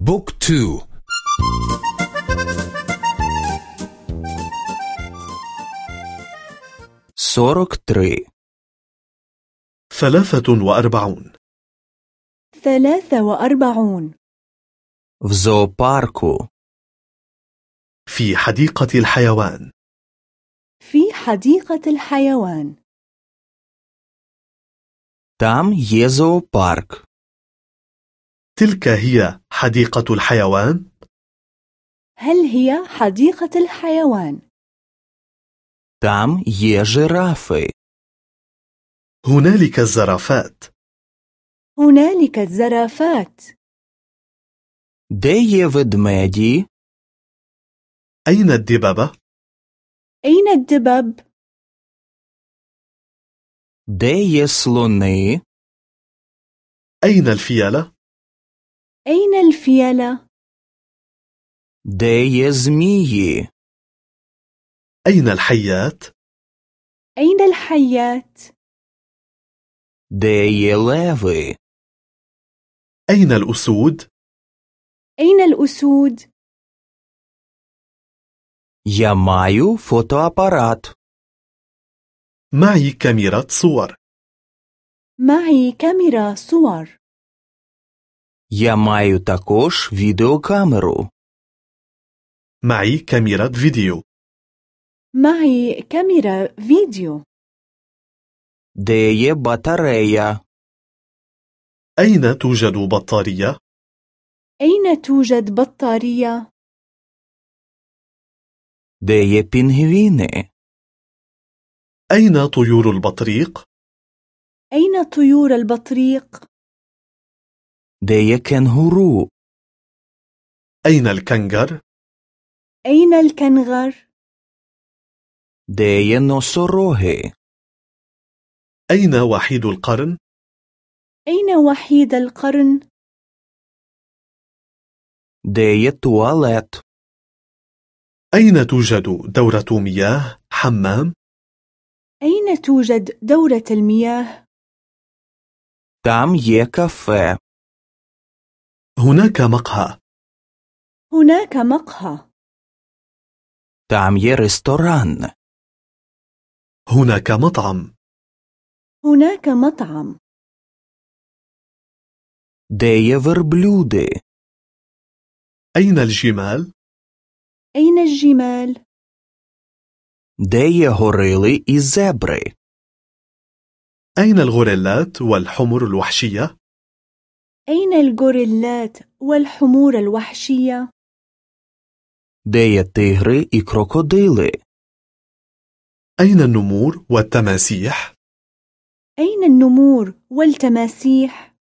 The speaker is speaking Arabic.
بوك تو. сорок три. ثلاثة وأربعون. ثلاثة وأربعون. В зоопарку. في حديقة الحيوان. في حديقة الحيوان. تام يزو بارك تلك هي حديقة الحيوان هل هي حديقة الحيوان؟ там є жирафи هنالك الزرافات هنالك الزرافات де є ведмеді أين الدببة؟ أين الدبب؟ де є слони أين الفيلة؟ أين الفيلة؟ де є змії أين الحيات؟ أين الحيات؟ де є леви أين الأسود؟ أين الأسود؟ я маю фотоапарат معي كاميرا صور معي كاميرا صور я маю також відеокамеру معي كاميرا فيديو معي كاميرا فيديو де є батарея أين توجد بطارية؟ أين توجد بطارية؟ де є пінгвіни أين طيور البطريق؟ أين طيور البطريق؟ де є кенгуру أين الكنغر؟ أين الكنغر؟ де є носороги أين وحيد القرن؟ أين وحيد القرن؟ де є туалет أين توجد دورة مياه؟ حمام؟ أين توجد دورة المياه؟ там є кафе هناك مقهى هناك مقهى там є ресторан هناك مطعم هناك مطعم де є верблюди أين الجمال؟ أين الجمال؟ де є горили і зебри أين الغوريلات والحمر الوحشية؟ أين الغوريلات والحمور الوحشية؟ де є тигри і крокодили أين النمور والتماسيح؟ أين النمور والتماسيح؟